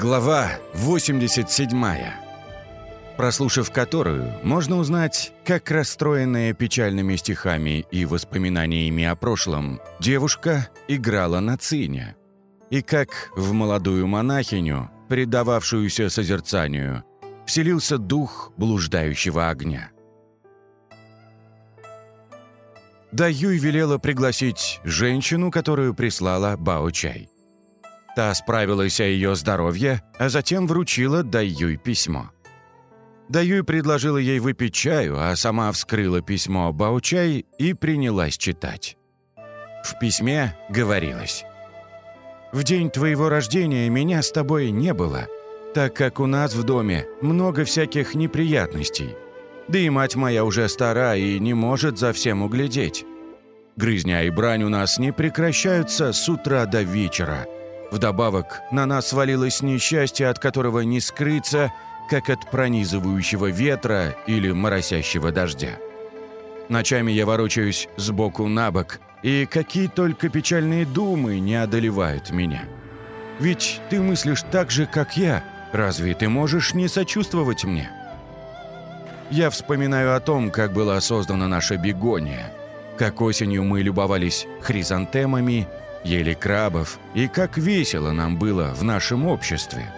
Глава 87. Прослушав которую, можно узнать, как расстроенная печальными стихами и воспоминаниями о прошлом, девушка играла на цине, и как в молодую монахиню, предававшуюся созерцанию, вселился дух блуждающего огня. Даюй велела пригласить женщину, которую прислала Бао-чай. Та справилась о ее здоровье, а затем вручила Даюй письмо. Даюй предложила ей выпить чаю, а сама вскрыла письмо Баучай и принялась читать. В письме говорилось «В день твоего рождения меня с тобой не было, так как у нас в доме много всяких неприятностей. Да и мать моя уже стара и не может за всем углядеть. Грызня и брань у нас не прекращаются с утра до вечера». Вдобавок, на нас свалилось несчастье, от которого не скрыться, как от пронизывающего ветра или моросящего дождя. Ночами я ворочаюсь сбоку на бок, и какие только печальные думы не одолевают меня. Ведь ты мыслишь так же, как я. Разве ты можешь не сочувствовать мне? Я вспоминаю о том, как была создана наша бегония, как осенью мы любовались хризантемами, ели крабов, и как весело нам было в нашем обществе.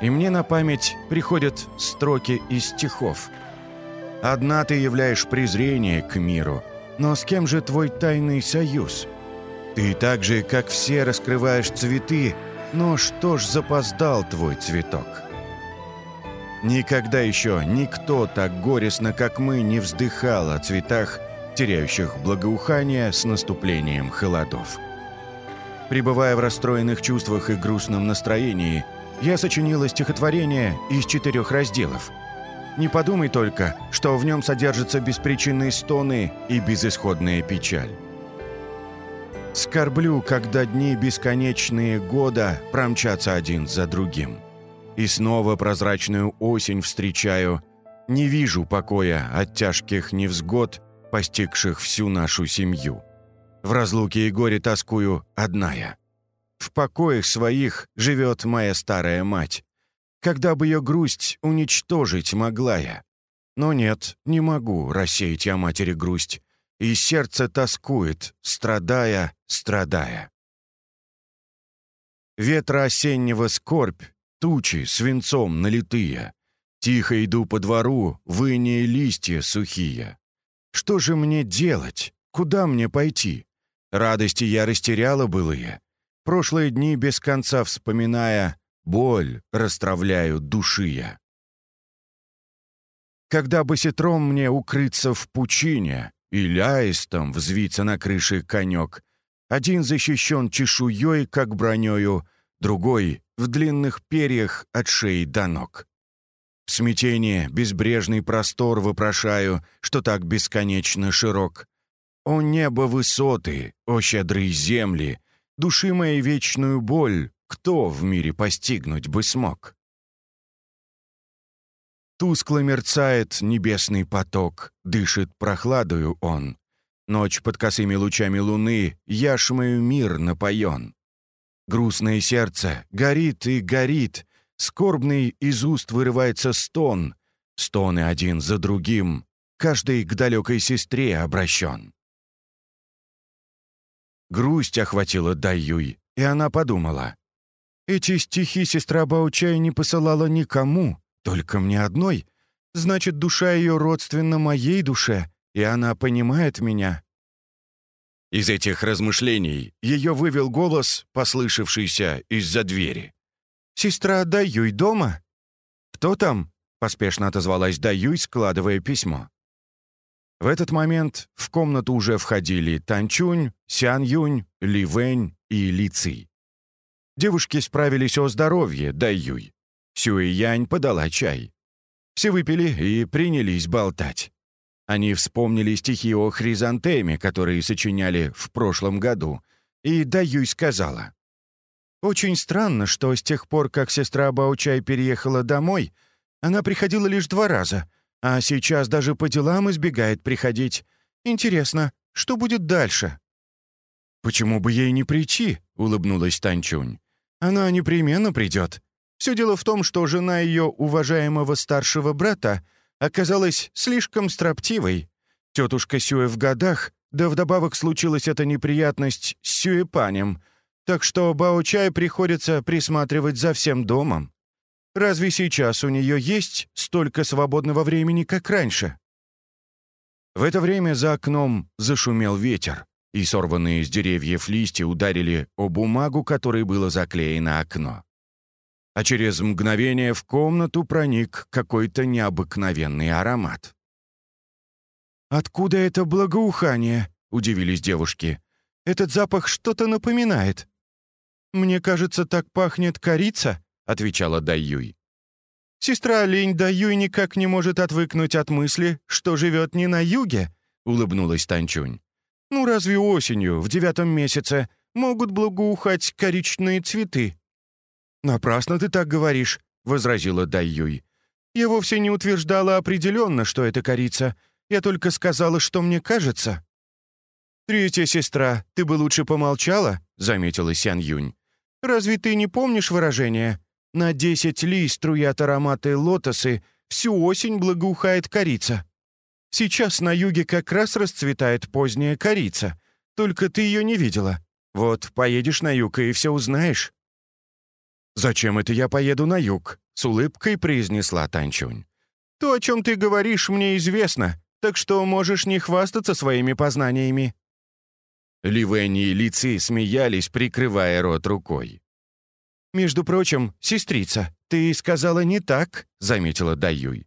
И мне на память приходят строки из стихов. «Одна ты являешь презрение к миру, но с кем же твой тайный союз? Ты так же, как все, раскрываешь цветы, но что ж запоздал твой цветок?» Никогда еще никто так горестно, как мы, не вздыхал о цветах, теряющих благоухание с наступлением холодов. Пребывая в расстроенных чувствах и грустном настроении, я сочинила стихотворение из четырех разделов. Не подумай только, что в нем содержатся беспричинные стоны и безысходная печаль. Скорблю, когда дни бесконечные года промчатся один за другим. И снова прозрачную осень встречаю. Не вижу покоя от тяжких невзгод, постигших всю нашу семью. В разлуке и горе тоскую одна я. В покоях своих живет моя старая мать. Когда бы ее грусть уничтожить могла я. Но нет, не могу рассеять я матери грусть. И сердце тоскует, страдая, страдая. Ветра осеннего скорбь, тучи свинцом налитые. Тихо иду по двору, выния листья сухие. Что же мне делать? Куда мне пойти? Радости я растеряла былые. Прошлые дни без конца вспоминая, боль расстравляю души я. Когда боситром мне укрыться в пучине и ляистом взвиться на крыше конек, один защищен чешуей, как бронёю, другой — в длинных перьях от шеи до ног. В смятении безбрежный простор вопрошаю, что так бесконечно широк. О небо высоты, о щедрые земли, души моей вечную боль кто в мире постигнуть бы смог? Тускло мерцает небесный поток, дышит прохладою он. Ночь под косыми лучами луны, яшмою мир напоен. Грустное сердце горит и горит, скорбный из уст вырывается стон. Стоны один за другим, каждый к далекой сестре обращен. Грусть охватила Даюй, и она подумала. «Эти стихи сестра Баучай не посылала никому, только мне одной. Значит, душа ее родственна моей душе, и она понимает меня». Из этих размышлений ее вывел голос, послышавшийся из-за двери. «Сестра Даюй дома?» «Кто там?» — поспешно отозвалась Даюй, складывая письмо. В этот момент в комнату уже входили Танчунь, Сян Юнь, Ли Вэнь и Ли Ци. Девушки справились о здоровье Дай Юй. Сюэ Янь подала чай. Все выпили и принялись болтать. Они вспомнили стихи о хризантеме, которые сочиняли в прошлом году, и Дай Юй сказала. «Очень странно, что с тех пор, как сестра Баучай переехала домой, она приходила лишь два раза — а сейчас даже по делам избегает приходить. Интересно, что будет дальше?» «Почему бы ей не прийти?» — улыбнулась Танчунь. «Она непременно придет. Все дело в том, что жена ее уважаемого старшего брата оказалась слишком строптивой. Тетушка Сюэ в годах, да вдобавок случилась эта неприятность с Сюэпанем, так что Бао-чай приходится присматривать за всем домом. Разве сейчас у нее есть столько свободного времени, как раньше? В это время за окном зашумел ветер, и сорванные с деревьев листья ударили о бумагу, которой было заклеено окно. А через мгновение в комнату проник какой-то необыкновенный аромат. «Откуда это благоухание?» — удивились девушки. «Этот запах что-то напоминает». «Мне кажется, так пахнет корица», — отвечала Даюй. «Сестра Линь Даюй никак не может отвыкнуть от мысли, что живет не на юге», — улыбнулась Танчунь. «Ну разве осенью, в девятом месяце, могут благоухать коричные цветы?» «Напрасно ты так говоришь», — возразила Даюй. «Я вовсе не утверждала определенно, что это корица. Я только сказала, что мне кажется». «Третья сестра, ты бы лучше помолчала», — заметила Сян Юнь. «Разве ты не помнишь выражение? На десять ли струят ароматы лотосы, всю осень благоухает корица. Сейчас на юге как раз расцветает поздняя корица, только ты ее не видела. Вот поедешь на юг и все узнаешь». «Зачем это я поеду на юг?» — с улыбкой произнесла Танчунь. «То, о чем ты говоришь, мне известно так что можешь не хвастаться своими познаниями». Ливенни и Лици смеялись, прикрывая рот рукой. «Между прочим, сестрица, ты сказала не так», — заметила Даюй.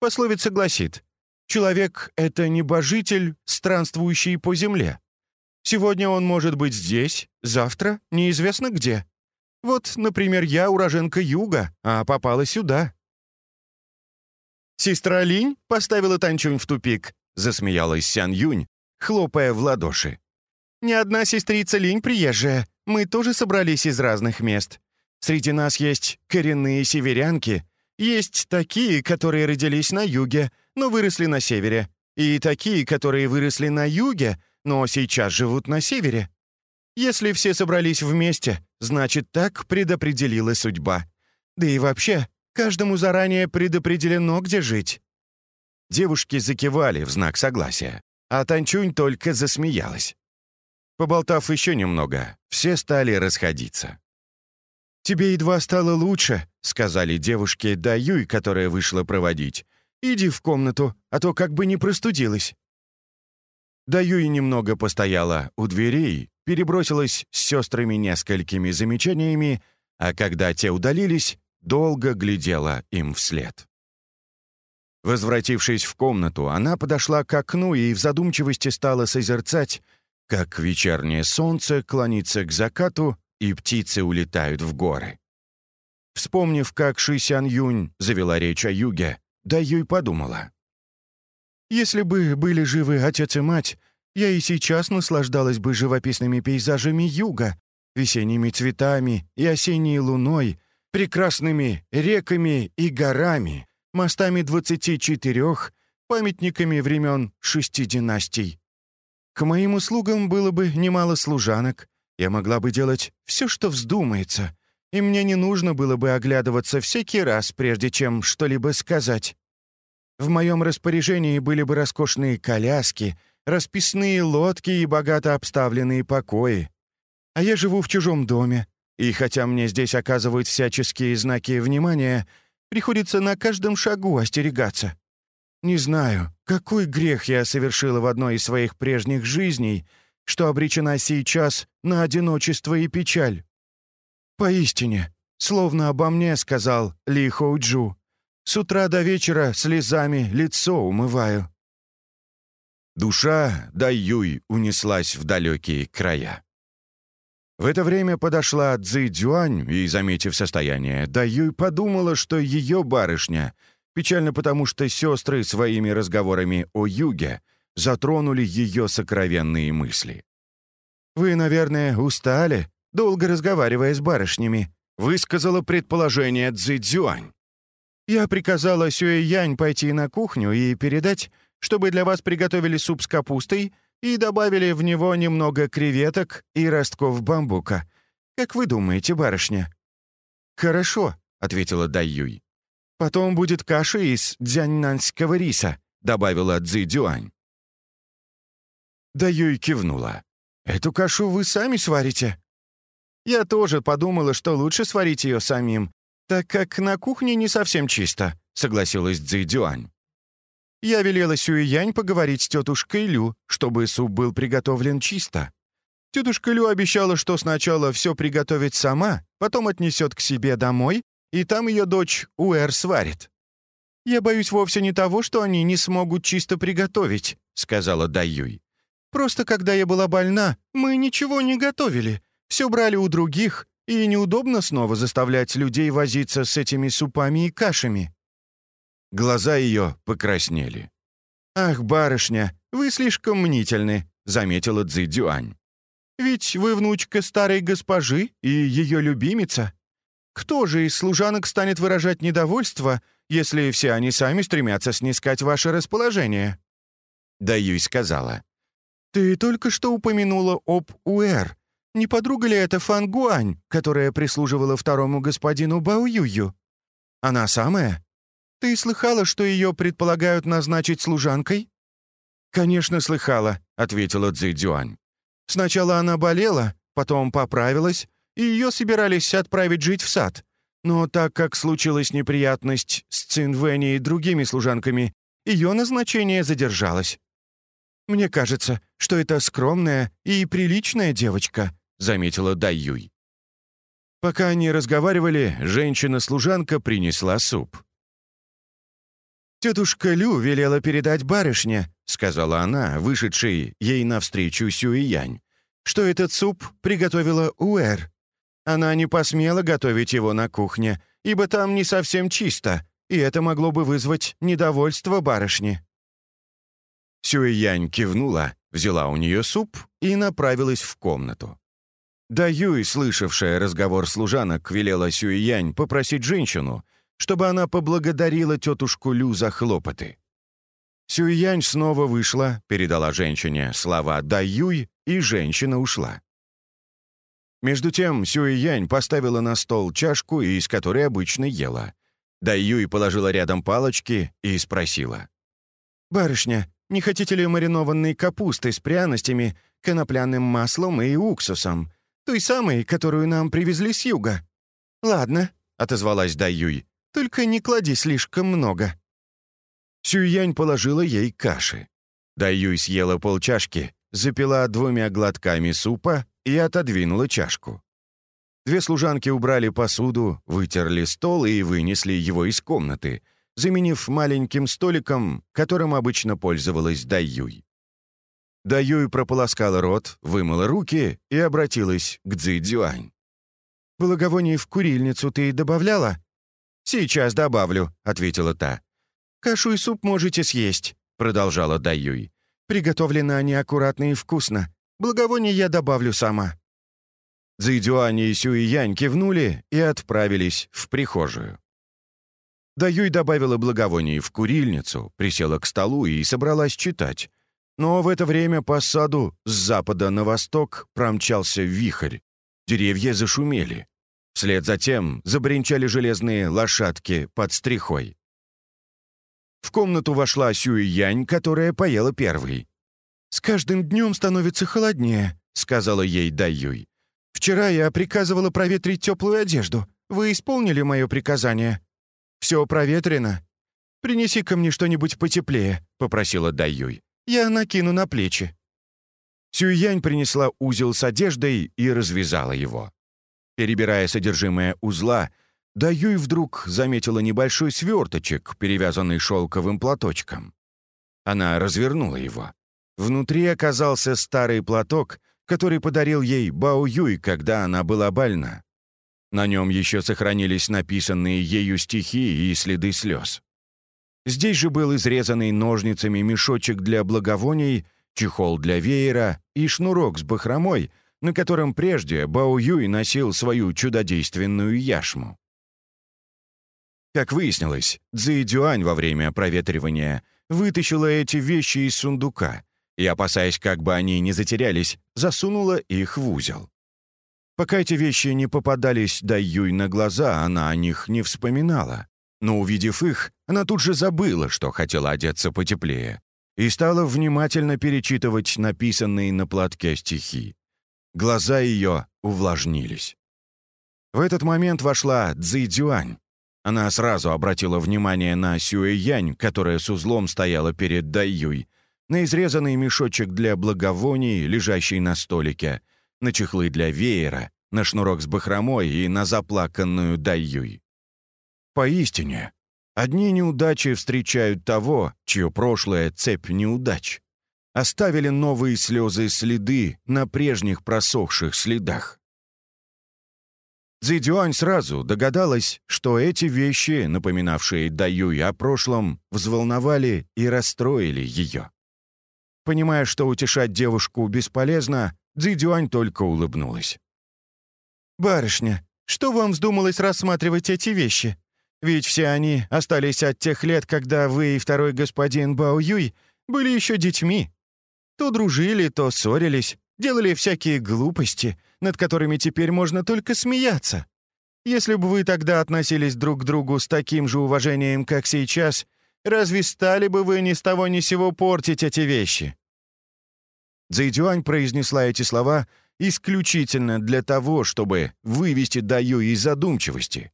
Пословица гласит, «Человек — это небожитель, странствующий по земле. Сегодня он может быть здесь, завтра — неизвестно где. Вот, например, я уроженка юга, а попала сюда. «Сестра Линь поставила Танчунь в тупик», — засмеялась Сян Юнь, хлопая в ладоши. «Ни одна сестрица Линь приезжая. Мы тоже собрались из разных мест. Среди нас есть коренные северянки, есть такие, которые родились на юге, но выросли на севере, и такие, которые выросли на юге, но сейчас живут на севере. Если все собрались вместе, значит, так предопределила судьба. Да и вообще, Каждому заранее предопределено, где жить». Девушки закивали в знак согласия, а Танчунь только засмеялась. Поболтав еще немного, все стали расходиться. «Тебе едва стало лучше», — сказали девушке Даюй, которая вышла проводить. «Иди в комнату, а то как бы не простудилась». Даюй немного постояла у дверей, перебросилась с сестрами несколькими замечаниями, а когда те удалились, долго глядела им вслед. Возвратившись в комнату, она подошла к окну и в задумчивости стала созерцать, как вечернее солнце клонится к закату и птицы улетают в горы. Вспомнив, как Ши Сян Юнь завела речь о юге, да Юй подумала. «Если бы были живы отец и мать, я и сейчас наслаждалась бы живописными пейзажами юга, весенними цветами и осенней луной, прекрасными реками и горами, мостами двадцати четырех, памятниками времен шести династий. К моим услугам было бы немало служанок, я могла бы делать все, что вздумается, и мне не нужно было бы оглядываться всякий раз, прежде чем что-либо сказать. В моем распоряжении были бы роскошные коляски, расписные лодки и богато обставленные покои. А я живу в чужом доме, и хотя мне здесь оказывают всяческие знаки внимания, приходится на каждом шагу остерегаться. Не знаю, какой грех я совершила в одной из своих прежних жизней, что обречена сейчас на одиночество и печаль. Поистине, словно обо мне сказал Ли Хоуджу, с утра до вечера слезами лицо умываю. Душа Даюй унеслась в далекие края. В это время подошла Цзи Дюань и, заметив состояние, Даюй подумала, что ее барышня, печально потому что сестры своими разговорами о юге затронули ее сокровенные мысли. «Вы, наверное, устали, долго разговаривая с барышнями», высказала предположение Цзи Дюань. «Я приказала Сюэ Янь пойти на кухню и передать, чтобы для вас приготовили суп с капустой и добавили в него немного креветок и ростков бамбука. Как вы думаете, барышня?» «Хорошо», — ответила Даюй. «Потом будет каша из дзяньнанского риса», — добавила Цзи Дюань. Даюй кивнула. «Эту кашу вы сами сварите?» «Я тоже подумала, что лучше сварить ее самим, так как на кухне не совсем чисто», — согласилась Цзи. Я велела Сюэянь поговорить с тетушкой Лю, чтобы суп был приготовлен чисто. Тетушка Лю обещала, что сначала все приготовит сама, потом отнесет к себе домой, и там ее дочь Уэр сварит. «Я боюсь вовсе не того, что они не смогут чисто приготовить», — сказала Даюй. «Просто когда я была больна, мы ничего не готовили. Все брали у других, и неудобно снова заставлять людей возиться с этими супами и кашами». Глаза ее покраснели. «Ах, барышня, вы слишком мнительны», — заметила Цзи. «Ведь вы внучка старой госпожи и ее любимица. Кто же из служанок станет выражать недовольство, если все они сами стремятся снискать ваше расположение?» Даюй сказала. «Ты только что упомянула об Уэр. Не подруга ли это Фан Гуань, которая прислуживала второму господину Бао Юю? Она самая?» «Ты слыхала, что ее предполагают назначить служанкой?» «Конечно, слыхала», — ответила Цзи Дюань. «Сначала она болела, потом поправилась, и ее собирались отправить жить в сад. Но так как случилась неприятность с Цинвэнни и другими служанками, ее назначение задержалось. «Мне кажется, что это скромная и приличная девочка», — заметила Дайюй. Пока они разговаривали, женщина-служанка принесла суп. «Тетушка Лю велела передать барышне», — сказала она, вышедшей ей навстречу Сюиянь, «что этот суп приготовила Уэр. Она не посмела готовить его на кухне, ибо там не совсем чисто, и это могло бы вызвать недовольство барышни». Сюиянь кивнула, взяла у нее суп и направилась в комнату. Да Юй, слышавшая разговор служанок, велела Сюиянь попросить женщину, чтобы она поблагодарила тетушку Лю за хлопоты. Сюйянь снова вышла, передала женщине слова «Даюй», и женщина ушла. Между тем Сюйянь поставила на стол чашку, из которой обычно ела. Даюй положила рядом палочки и спросила. «Барышня, не хотите ли маринованной капусты с пряностями, конопляным маслом и уксусом, той самой, которую нам привезли с юга?» «Ладно», — отозвалась Даюй, только не клади слишком много». Сюянь положила ей каши. Даюй съела полчашки, запила двумя глотками супа и отодвинула чашку. Две служанки убрали посуду, вытерли стол и вынесли его из комнаты, заменив маленьким столиком, которым обычно пользовалась Даюй. Даюй прополоскала рот, вымыла руки и обратилась к Цзи Цзюань. «Благовоние в курильницу ты добавляла?» «Сейчас добавлю», — ответила та. «Кашу и суп можете съесть», — продолжала Даюй. «Приготовлены они аккуратно и вкусно. Благовоние я добавлю сама». Цзэдюань и Сюиянь кивнули и отправились в прихожую. Даюй добавила благовоние в курильницу, присела к столу и собралась читать. Но в это время по саду с запада на восток промчался вихрь. Деревья зашумели. Вслед за тем забринчали железные лошадки под стрихой. В комнату вошла Сюй Янь, которая поела первой. «С каждым днем становится холоднее», — сказала ей Даюй. «Вчера я приказывала проветрить теплую одежду. Вы исполнили мое приказание?» «Все проветрено». «Принеси ко мне что-нибудь потеплее», — попросила Даюй. «Я накину на плечи». Сюянь принесла узел с одеждой и развязала его. Перебирая содержимое узла, Даюй вдруг заметила небольшой сверточек, перевязанный шелковым платочком. Она развернула его. Внутри оказался старый платок, который подарил ей Бао Юй, когда она была больна. На нем еще сохранились написанные ею стихи и следы слез. Здесь же был изрезанный ножницами мешочек для благовоний, чехол для веера и шнурок с бахромой — на котором прежде Бао Юй носил свою чудодейственную яшму. Как выяснилось, Цзи Дюань во время проветривания вытащила эти вещи из сундука и, опасаясь, как бы они не затерялись, засунула их в узел. Пока эти вещи не попадались Дай Юй на глаза, она о них не вспоминала. Но увидев их, она тут же забыла, что хотела одеться потеплее, и стала внимательно перечитывать написанные на платке стихи. Глаза ее увлажнились. В этот момент вошла Цзи Дюань. Она сразу обратила внимание на Сюэ Янь, которая с узлом стояла перед Дай Юй, на изрезанный мешочек для благовоний, лежащий на столике, на чехлы для веера, на шнурок с бахромой и на заплаканную Даюй. Поистине, одни неудачи встречают того, чье прошлое — цепь неудач. Оставили новые слезы следы на прежних просохших следах. Цзидюань сразу догадалась, что эти вещи, напоминавшие Даюй о прошлом, взволновали и расстроили ее. Понимая, что утешать девушку бесполезно, Цзидюань только улыбнулась. «Барышня, что вам вздумалось рассматривать эти вещи? Ведь все они остались от тех лет, когда вы и второй господин Бао Юй были еще детьми. То дружили, то ссорились, делали всякие глупости, над которыми теперь можно только смеяться. Если бы вы тогда относились друг к другу с таким же уважением, как сейчас, разве стали бы вы ни с того ни сего портить эти вещи?» Цзэйдюань произнесла эти слова исключительно для того, чтобы вывести Даю из задумчивости.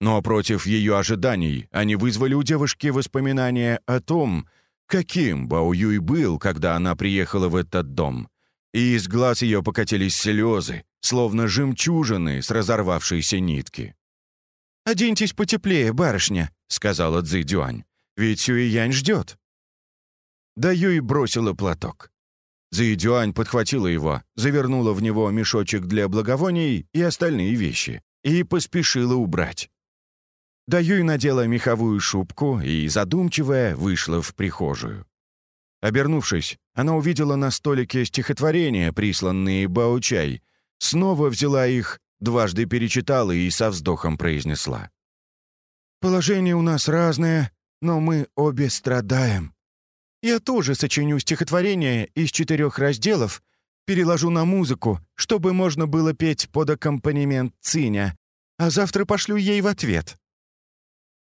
Но против ее ожиданий они вызвали у девушки воспоминания о том, каким Бао Юй был, когда она приехала в этот дом. И из глаз ее покатились слезы, словно жемчужины с разорвавшейся нитки. «Оденьтесь потеплее, барышня», — сказала Цзи «ведь Сюиянь ждет». Да Юй бросила платок. Цзи подхватила его, завернула в него мешочек для благовоний и остальные вещи и поспешила убрать. Даюй надела меховую шубку и, задумчивая, вышла в прихожую. Обернувшись, она увидела на столике стихотворения, присланные Баучай, снова взяла их, дважды перечитала и со вздохом произнесла. «Положение у нас разное, но мы обе страдаем. Я тоже сочиню стихотворение из четырех разделов, переложу на музыку, чтобы можно было петь под аккомпанемент циня, а завтра пошлю ей в ответ».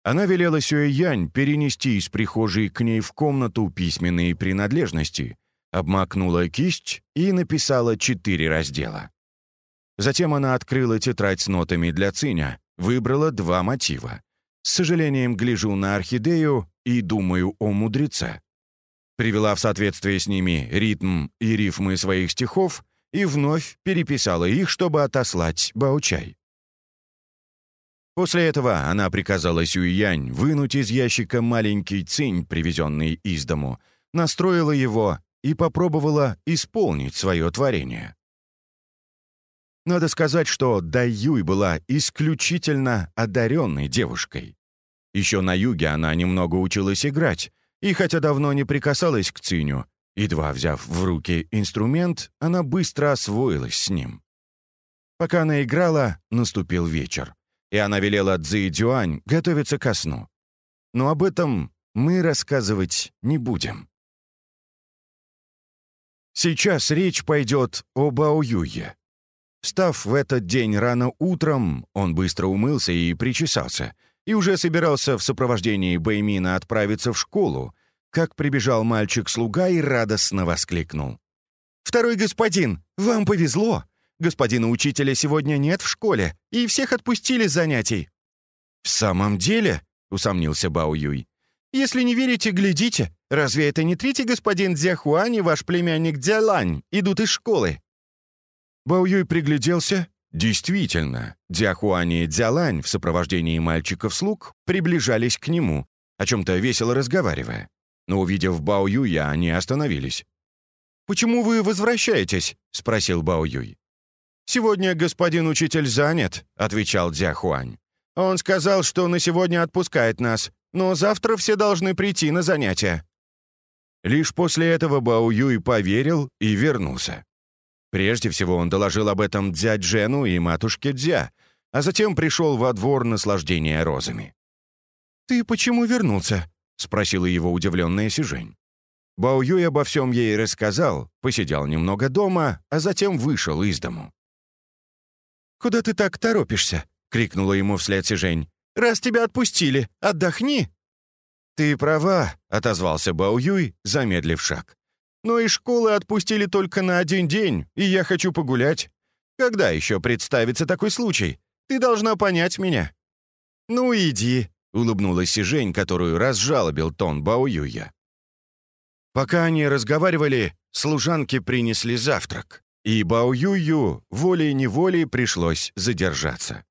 Она велела Сюэ-Янь перенести из прихожей к ней в комнату письменные принадлежности, обмакнула кисть и написала четыре раздела. Затем она открыла тетрадь с нотами для циня, выбрала два мотива. С сожалением гляжу на орхидею и думаю о мудреце привела в соответствие с ними ритм и рифмы своих стихов и вновь переписала их, чтобы отослать Баучай. После этого она приказала Сюйянь вынуть из ящика маленький цинь, привезенный из дому, настроила его и попробовала исполнить свое творение. Надо сказать, что Даюй была исключительно одаренной девушкой. Еще на юге она немного училась играть, и хотя давно не прикасалась к Циню, едва взяв в руки инструмент, она быстро освоилась с ним. Пока она играла, наступил вечер, и она велела Цзи Дюань готовиться ко сну. Но об этом мы рассказывать не будем. Сейчас речь пойдет об Аоюе. Став в этот день рано утром, он быстро умылся и причесался — и уже собирался в сопровождении Бэймина отправиться в школу, как прибежал мальчик-слуга и радостно воскликнул. «Второй господин, вам повезло! Господина учителя сегодня нет в школе, и всех отпустили с занятий». «В самом деле?» — усомнился Бао Юй. «Если не верите, глядите. Разве это не третий господин Дзяхуань и ваш племянник Дзялань идут из школы?» Бао Юй пригляделся Действительно, Дзяхуани и Дзялань в сопровождении мальчиков-слуг приближались к нему, о чем-то весело разговаривая. Но, увидев Бао Юя, они остановились. «Почему вы возвращаетесь?» — спросил Бао Юй. «Сегодня господин учитель занят», — отвечал Дзяхуань. «Он сказал, что на сегодня отпускает нас, но завтра все должны прийти на занятия». Лишь после этого Бао Юй поверил и вернулся. Прежде всего он доложил об этом дядь Джену и матушке Дзя, а затем пришел во двор наслаждения розами. «Ты почему вернулся?» — спросила его удивленная Сижень. Бао Юй обо всем ей рассказал, посидел немного дома, а затем вышел из дому. куда ты так торопишься?» — крикнула ему вслед Сижень. «Раз тебя отпустили, отдохни!» «Ты права», — отозвался Бао Юй, замедлив шаг. «Но и школы отпустили только на один день, и я хочу погулять. Когда еще представится такой случай? Ты должна понять меня». «Ну, иди», — улыбнулась Сижень, которую разжалобил тон Бао Юя. Пока они разговаривали, служанки принесли завтрак, и Бао Юю волей-неволей пришлось задержаться.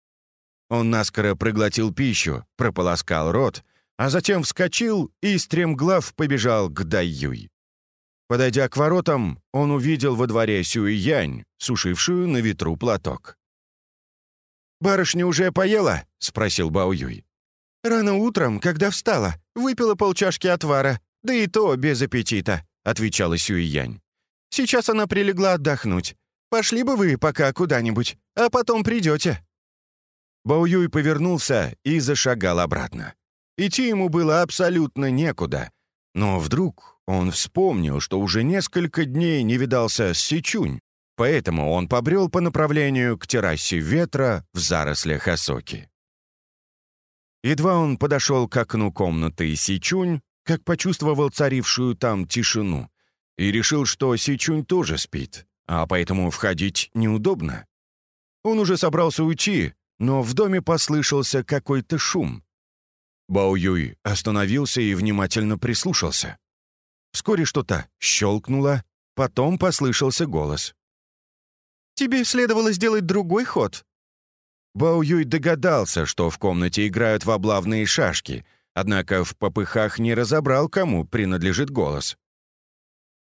Он наскоро проглотил пищу, прополоскал рот, а затем вскочил и стремглав побежал к Дайюй. Подойдя к воротам, он увидел во дворе Сюй-Янь, сушившую на ветру платок. «Барышня уже поела?» — спросил Бао Юй. «Рано утром, когда встала, выпила полчашки отвара, да и то без аппетита», — отвечала Сюй-Янь. «Сейчас она прилегла отдохнуть. Пошли бы вы пока куда-нибудь, а потом придете». Бао Юй повернулся и зашагал обратно. Идти ему было абсолютно некуда. Но вдруг он вспомнил, что уже несколько дней не видался с Сичунь, поэтому он побрел по направлению к террасе ветра в зарослях осоки. Едва он подошел к окну комнаты Сичунь, как почувствовал царившую там тишину, и решил, что Сичунь тоже спит, а поэтому входить неудобно. Он уже собрался уйти, но в доме послышался какой-то шум. Бао Юй остановился и внимательно прислушался. Вскоре что-то щелкнуло, потом послышался голос. «Тебе следовало сделать другой ход». Бао Юй догадался, что в комнате играют в облавные шашки, однако в попыхах не разобрал, кому принадлежит голос.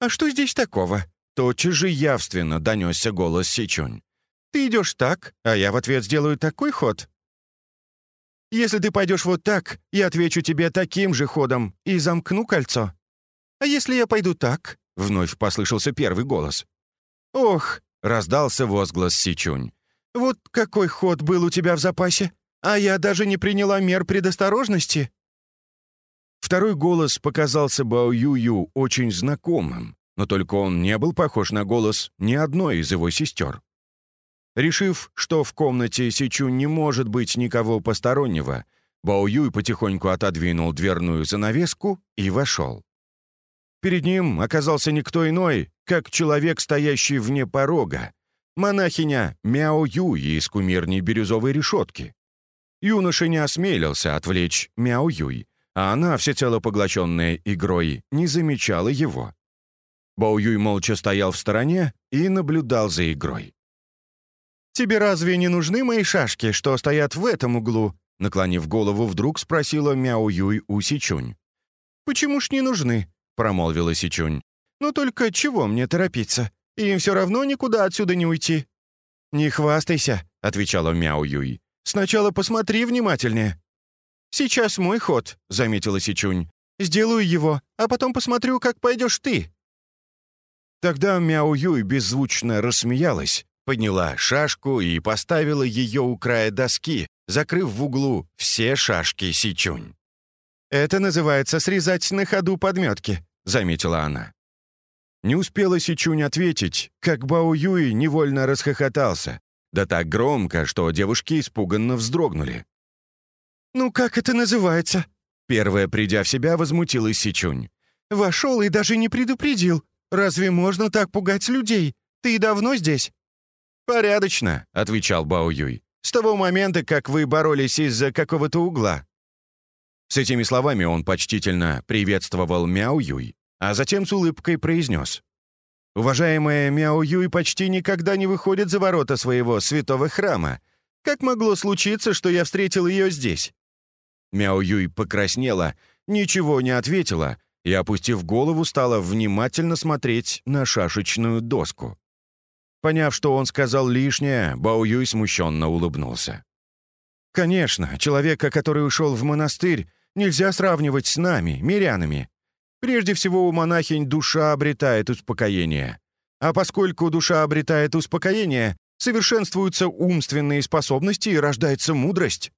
«А что здесь такого?» Тотчас же явственно донесся голос Сичунь. «Ты идешь так, а я в ответ сделаю такой ход. Если ты пойдешь вот так, я отвечу тебе таким же ходом и замкну кольцо. А если я пойду так?» — вновь послышался первый голос. «Ох!» — раздался возглас Сичунь. «Вот какой ход был у тебя в запасе, а я даже не приняла мер предосторожности!» Второй голос показался Бао Юю очень знакомым, но только он не был похож на голос ни одной из его сестер. Решив, что в комнате Сичу не может быть никого постороннего, Бао Юй потихоньку отодвинул дверную занавеску и вошел. Перед ним оказался никто иной, как человек, стоящий вне порога, монахиня Мяо Юй из кумирней бирюзовой решетки. Юноша не осмелился отвлечь Мяо Юй, а она, всецело поглощенная игрой, не замечала его. Бао Юй молча стоял в стороне и наблюдал за игрой. «Тебе разве не нужны мои шашки, что стоят в этом углу?» Наклонив голову, вдруг спросила Мяо Юй у Сичунь. «Почему ж не нужны?» — промолвила Сичунь. «Ну только чего мне торопиться? Им все равно никуда отсюда не уйти». «Не хвастайся», — отвечала Мяо Юй. «Сначала посмотри внимательнее». «Сейчас мой ход», — заметила Сичунь. «Сделаю его, а потом посмотрю, как пойдешь ты». Тогда Мяо Юй беззвучно рассмеялась, подняла шашку и поставила ее у края доски, закрыв в углу все шашки Сичунь. «Это называется срезать на ходу подметки», — заметила она. Не успела Сичунь ответить, как Бао Юй невольно расхохотался, да так громко, что девушки испуганно вздрогнули. «Ну как это называется?» Первая, придя в себя, возмутилась Сичунь. «Вошел и даже не предупредил. Разве можно так пугать людей? Ты давно здесь?» «Порядочно», — отвечал Бао Юй. «С того момента, как вы боролись из-за какого-то угла». С этими словами он почтительно приветствовал Мяо Юй, а затем с улыбкой произнес. «Уважаемая Мяо Юй почти никогда не выходит за ворота своего святого храма. Как могло случиться, что я встретил ее здесь?» Мяо Юй покраснела, ничего не ответила и, опустив голову, стала внимательно смотреть на шашечную доску. Поняв, что он сказал лишнее, Бао Юй смущенно улыбнулся. «Конечно, человека, который ушел в монастырь, нельзя сравнивать с нами, мирянами. Прежде всего, у монахинь душа обретает успокоение. А поскольку душа обретает успокоение, совершенствуются умственные способности и рождается мудрость».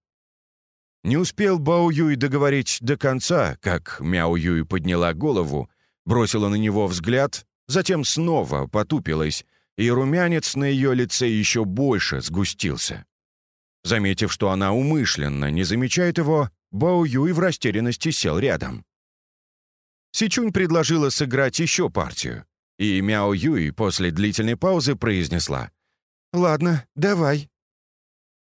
Не успел Бао Юй договорить до конца, как Мяо Юй подняла голову, бросила на него взгляд, затем снова потупилась и румянец на ее лице еще больше сгустился. Заметив, что она умышленно не замечает его, Бао Юй в растерянности сел рядом. Сичунь предложила сыграть еще партию, и Мяо Юй после длительной паузы произнесла «Ладно, давай».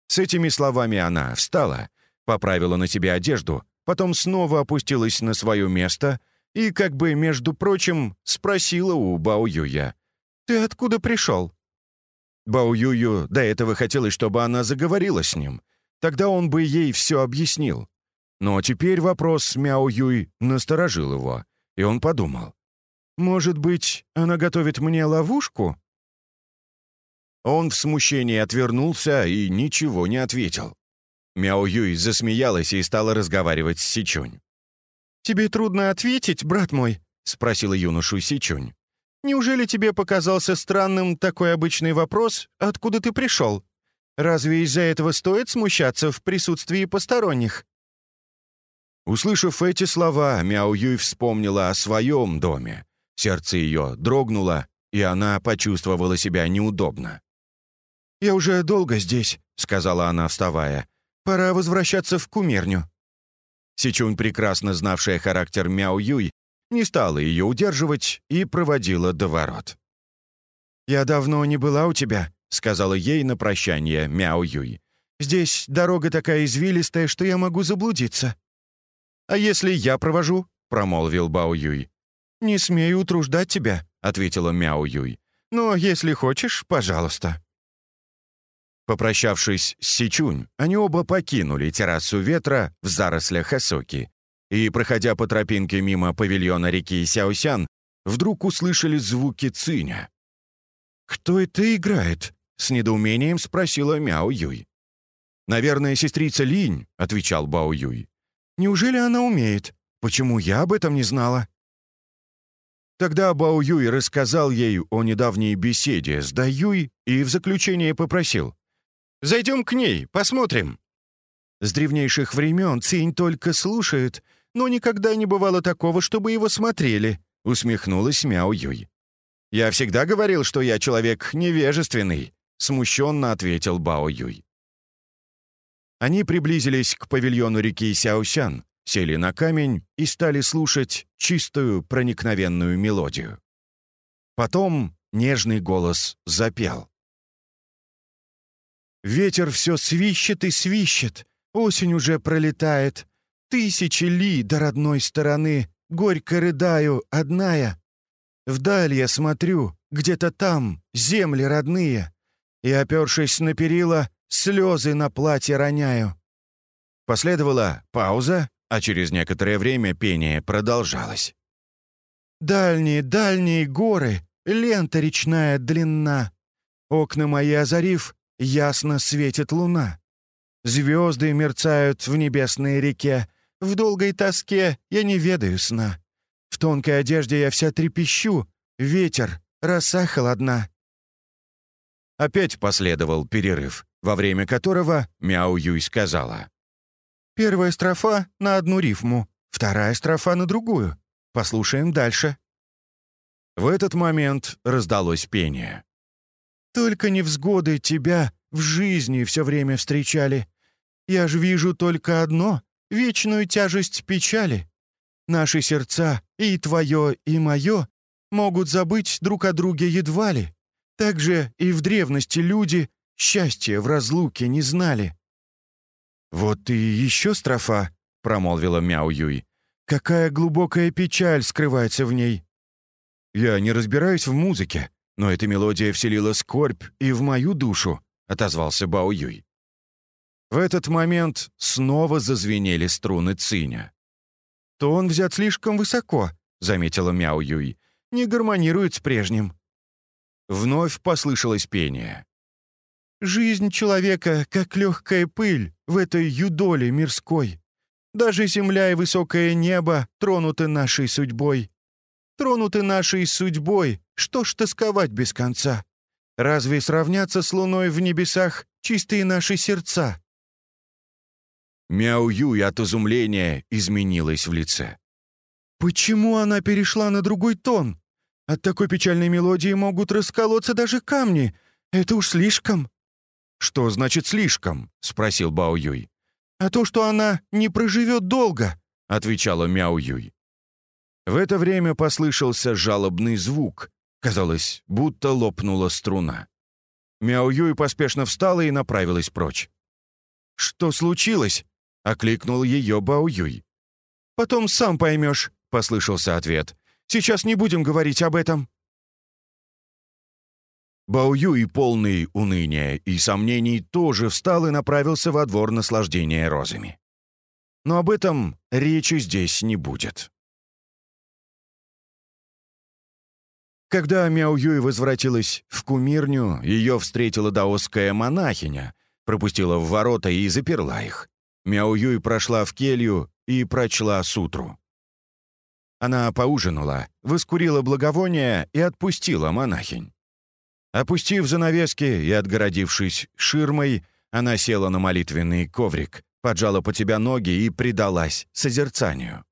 С этими словами она встала, поправила на себе одежду, потом снова опустилась на свое место и, как бы, между прочим, спросила у Бао Юя «Ты откуда пришел?» Бао Юю до этого хотелось, чтобы она заговорила с ним. Тогда он бы ей все объяснил. Но теперь вопрос Мяо Юй насторожил его, и он подумал. «Может быть, она готовит мне ловушку?» Он в смущении отвернулся и ничего не ответил. Мяо Юй засмеялась и стала разговаривать с Сичунь. «Тебе трудно ответить, брат мой?» — спросила юношу Сичунь. «Неужели тебе показался странным такой обычный вопрос, откуда ты пришел? Разве из-за этого стоит смущаться в присутствии посторонних?» Услышав эти слова, Мяо Юй вспомнила о своем доме. Сердце ее дрогнуло, и она почувствовала себя неудобно. «Я уже долго здесь», — сказала она, вставая. «Пора возвращаться в кумирню». Сичунь, прекрасно знавшая характер Мяо Юй, не стала ее удерживать и проводила до ворот. «Я давно не была у тебя», — сказала ей на прощание Мяо Юй. «Здесь дорога такая извилистая, что я могу заблудиться». «А если я провожу?» — промолвил Бао Юй. «Не смею утруждать тебя», — ответила Мяо Юй. «Но если хочешь, пожалуйста». Попрощавшись с Сичунь, они оба покинули террасу ветра в зарослях Хасоки и, проходя по тропинке мимо павильона реки Сяосян, вдруг услышали звуки циня. «Кто это играет?» — с недоумением спросила Мяо Юй. «Наверное, сестрица Линь», — отвечал Бао Юй. «Неужели она умеет? Почему я об этом не знала?» Тогда Бао Юй рассказал ей о недавней беседе с Дай Юй и в заключение попросил. Зайдем к ней, посмотрим». С древнейших времен Цинь только слушает, но никогда не бывало такого, чтобы его смотрели», — усмехнулась Мяо Юй. «Я всегда говорил, что я человек невежественный», — смущенно ответил Бао Юй. Они приблизились к павильону реки Сяосян, сели на камень и стали слушать чистую проникновенную мелодию. Потом нежный голос запел. Ветер все свищет и свищет, осень уже пролетает. Тысячи ли до родной стороны, горько рыдаю, одная. Вдаль я смотрю, где-то там, земли родные, и, опершись на перила, слезы на платье роняю. Последовала пауза, а через некоторое время пение продолжалось. «Дальние, дальние горы, лента речная длинна. Окна мои озарив, Ясно светит луна. Звезды мерцают в небесной реке. В долгой тоске я не ведаю сна. В тонкой одежде я вся трепещу. Ветер, роса холодна. Опять последовал перерыв, во время которого Мяу Юй сказала. «Первая строфа на одну рифму, вторая строфа на другую. Послушаем дальше». В этот момент раздалось пение. Только невзгоды тебя в жизни все время встречали. Я ж вижу только одно — вечную тяжесть печали. Наши сердца, и твое, и мое, могут забыть друг о друге едва ли. Так же и в древности люди счастья в разлуке не знали. «Вот и еще строфа», — промолвила Мяу Юй. «Какая глубокая печаль скрывается в ней». «Я не разбираюсь в музыке», но эта мелодия вселила скорбь и в мою душу», — отозвался Бао Юй. В этот момент снова зазвенели струны циня. «То он взят слишком высоко», — заметила Мяо Юй. «Не гармонирует с прежним». Вновь послышалось пение. «Жизнь человека, как легкая пыль в этой юдоле мирской. Даже земля и высокое небо тронуты нашей судьбой. Тронуты нашей судьбой, что ж тосковать без конца? Разве сравнятся с луной в небесах чистые наши сердца?» Мяу Юй от изумления изменилась в лице. «Почему она перешла на другой тон? От такой печальной мелодии могут расколоться даже камни. Это уж слишком». «Что значит «слишком»?» — спросил Бао Юй. «А то, что она не проживет долго», — отвечала Мяо Юй. В это время послышался жалобный звук. Казалось, будто лопнула струна. Мяо Юй поспешно встала и направилась прочь. «Что случилось?» — окликнул ее Бао Юй. «Потом сам поймешь», — послышался ответ. «Сейчас не будем говорить об этом». Бао Юй, полный уныния и сомнений, тоже встал и направился во двор наслаждения розами. Но об этом речи здесь не будет. Когда Мяо Юй возвратилась в кумирню, ее встретила даосская монахиня, пропустила в ворота и заперла их. Мяо Юй прошла в келью и прочла сутру. Она поужинала, воскурила благовоние и отпустила монахинь. Опустив занавески и отгородившись ширмой, она села на молитвенный коврик, поджала под себя ноги и предалась созерцанию.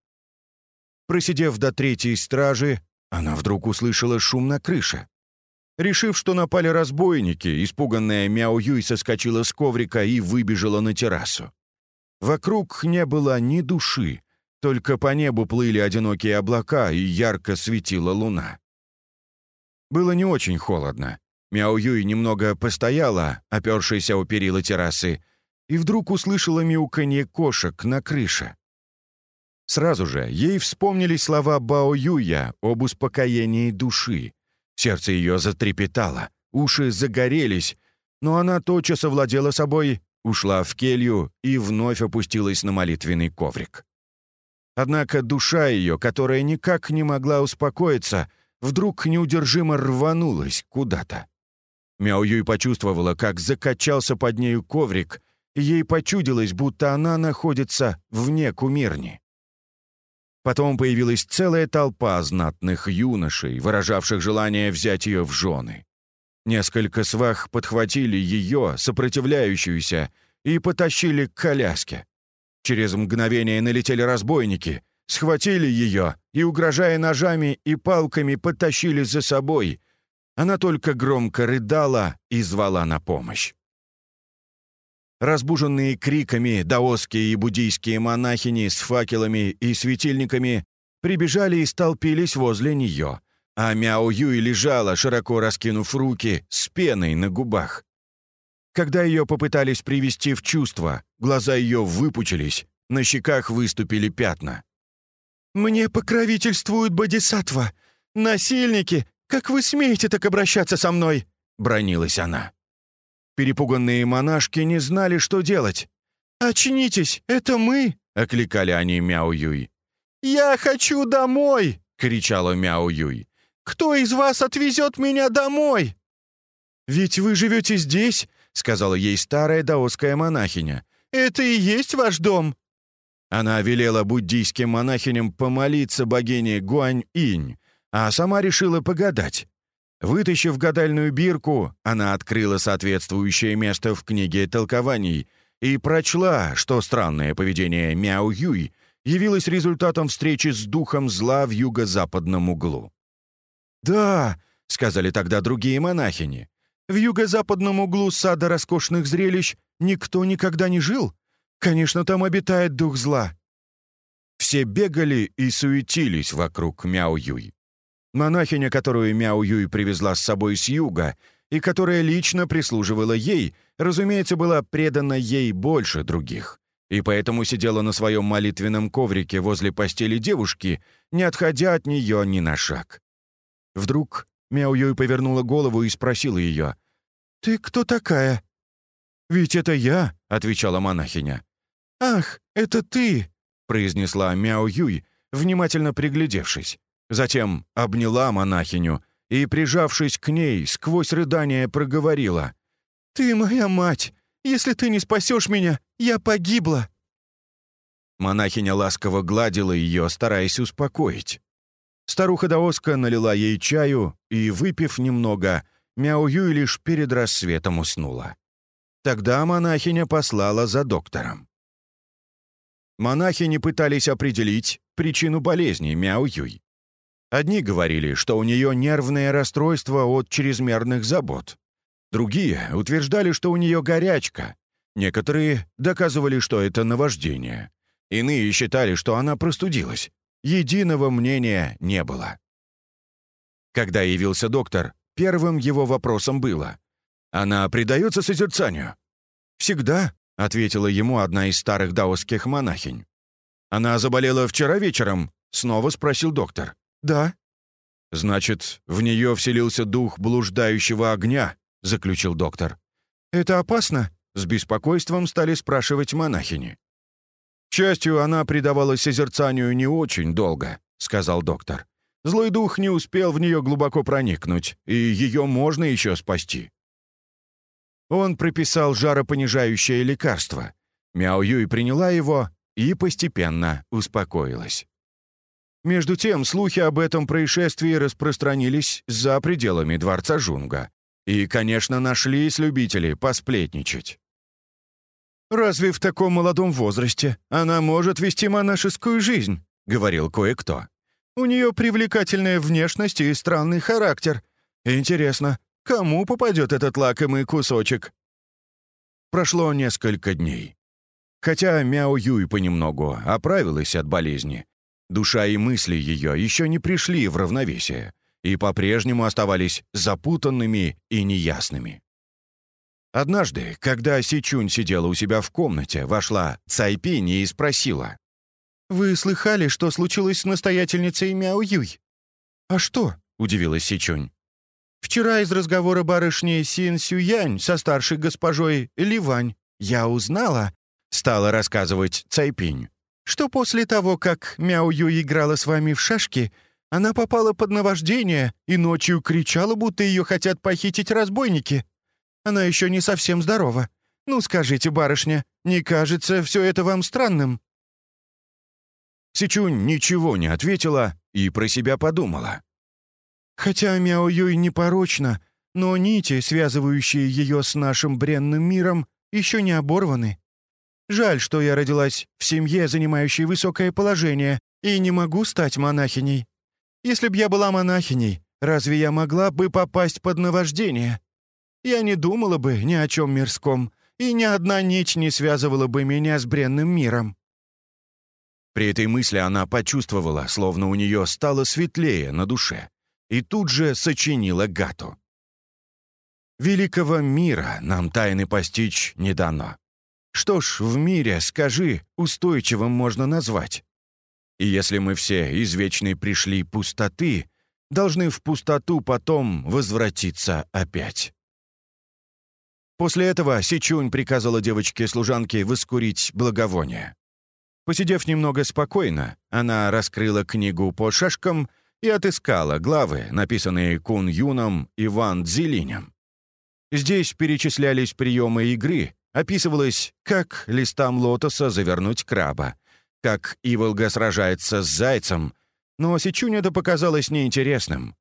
Просидев до третьей стражи, она вдруг услышала шум на крыше. Решив, что напали разбойники, испуганная Мяо Юй соскочила с коврика и выбежала на террасу. Вокруг не было ни души, только по небу плыли одинокие облака и ярко светила луна. Было не очень холодно. Мяо Юй немного постояла, опершаяся у перила террасы, и вдруг услышала мяуканье кошек на крыше. Сразу же ей вспомнились слова Бао Юя об успокоении души. Сердце ее затрепетало, уши загорелись, но она тотчас овладела собой, ушла в келью и вновь опустилась на молитвенный коврик. Однако душа ее, которая никак не могла успокоиться, вдруг неудержимо рванулась куда-то. Мяо Юй почувствовала, как закачался под нею коврик, и ей почудилось, будто она находится вне кумирни. Потом появилась целая толпа знатных юношей, выражавших желание взять ее в жены. Несколько свах подхватили ее, сопротивляющуюся, и потащили к коляске. Через мгновение налетели разбойники, схватили ее и, угрожая ножами и палками, потащили за собой. Она только громко рыдала и звала на помощь. Разбуженные криками даосские и буддийские монахини с факелами и светильниками прибежали и столпились возле нее, а Мяо Юй лежала, широко раскинув руки, с пеной на губах. Когда ее попытались привести в чувство, глаза ее выпучились, на щеках выступили пятна. «Мне покровительствуют бодисаттва! Насильники! Как вы смеете так обращаться со мной?» — бронилась она. Перепуганные монашки не знали, что делать. «Очнитесь, это мы!» — окликали они Мяо Юй. «Я хочу домой!» — кричала Мяо Юй. «Кто из вас отвезет меня домой?» «Ведь вы живете здесь», — сказала ей старая даосская монахиня. «Это и есть ваш дом?» Она велела буддийским монахиням помолиться богине Гуань-инь, а сама решила погадать. Вытащив гадальную бирку, она открыла соответствующее место в книге толкований и прочла, что странное поведение Мяо Юй явилось результатом встречи с духом зла в юго-западном углу. «Да», — сказали тогда другие монахини, «в юго-западном углу сада роскошных зрелищ никто никогда не жил. Конечно, там обитает дух зла». Все бегали и суетились вокруг Мяо Юй. Монахиня, которую Мяо Юй привезла с собой с юга, и которая лично прислуживала ей, разумеется, была предана ей больше других, и поэтому сидела на своем молитвенном коврике возле постели девушки, не отходя от нее ни на шаг. Вдруг Мяо Юй повернула голову и спросила ее, «Ты кто такая?» «Ведь это я», — отвечала монахиня. «Ах, это ты», — произнесла Мяо Юй, внимательно приглядевшись. Затем обняла монахиню и, прижавшись к ней, сквозь рыдание проговорила. «Ты моя мать! Если ты не спасешь меня, я погибла!» Монахиня ласково гладила ее, стараясь успокоить. Старуха Даоска налила ей чаю и, выпив немного, Мяо Юй лишь перед рассветом уснула. Тогда монахиня послала за доктором. Монахи не пытались определить причину болезни Мяо Юй. Одни говорили, что у нее нервное расстройство от чрезмерных забот. Другие утверждали, что у нее горячка. Некоторые доказывали, что это наваждение. Иные считали, что она простудилась. Единого мнения не было. Когда явился доктор, первым его вопросом было. «Она предается созерцанию?» «Всегда», — ответила ему одна из старых даосских монахинь. «Она заболела вчера вечером?» — снова спросил доктор. «Да». «Значит, в нее вселился дух блуждающего огня», — заключил доктор. «Это опасно?» — с беспокойством стали спрашивать монахини. «К счастью, она предавалась созерцанию не очень долго», — сказал доктор. «Злой дух не успел в нее глубоко проникнуть, и ее можно еще спасти». Он прописал жаропонижающее лекарство. Мяо Юй приняла его и постепенно успокоилась. Между тем, слухи об этом происшествии распространились за пределами дворца Жунга. И, конечно, нашлись любители посплетничать. «Разве в таком молодом возрасте она может вести монашескую жизнь?» — говорил кое-кто. «У нее привлекательная внешность и странный характер. Интересно, кому попадет этот лакомый кусочек?» Прошло несколько дней. Хотя Мяо Юй понемногу оправилась от болезни, душа и мысли ее еще не пришли в равновесие и по-прежнему оставались запутанными и неясными. Однажды, когда Сичунь сидела у себя в комнате, вошла Цайпинь и спросила. «Вы слыхали, что случилось с настоятельницей Мяо Юй?» «А что?» — удивилась Сичунь. «Вчера из разговора барышни Син Сюянь со старшей госпожой Ливань я узнала, — стала рассказывать Цайпинь, что после того, как Юй играла с вами в шашки, она попала под наваждение и ночью кричала, будто ее хотят похитить разбойники. Она еще не совсем здорова. Ну, скажите, барышня, не кажется все это вам странным?» Сичунь ничего не ответила и про себя подумала. «Хотя Мяо Юй непорочна, но нити, связывающие ее с нашим бренным миром, еще не оборваны. Жаль, что я родилась в семье, занимающей высокое положение, и не могу стать монахиней. Если б я была монахиней, разве я могла бы попасть под наваждение? Я не думала бы ни о чем мирском, и ни одна нить не связывала бы меня с бренным миром». При этой мысли она почувствовала, словно у нее стало светлее на душе, и тут же сочинила Гату. «Великого мира нам тайны постичь не дано. Что ж, в мире, скажи, устойчивым можно назвать? И если мы все из вечной пришли пустоты, должны в пустоту потом возвратиться опять». После этого Сичунь приказала девочке-служанке воскурить благовоние. Посидев немного спокойно, она раскрыла книгу по шашкам и отыскала главы, написанные Кун Юном и Ван Цзилинем. Здесь перечислялись приемы игры, описывалось, как листам лотоса завернуть краба, как Иволга сражается с зайцем, но Сичунь это показалось неинтересным.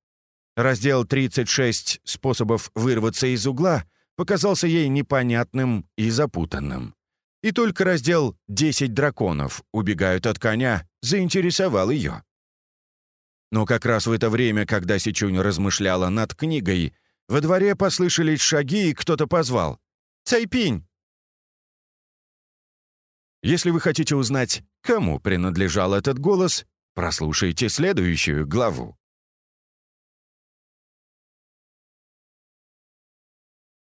Раздел 36 «Способов вырваться из угла» показался ей непонятным и запутанным. И только раздел «Десять драконов убегают от коня» заинтересовал ее. Но как раз в это время, когда Сичунь размышляла над книгой, во дворе послышались шаги, и кто-то позвал. «Цайпинь!» Если вы хотите узнать, кому принадлежал этот голос, прослушайте следующую главу.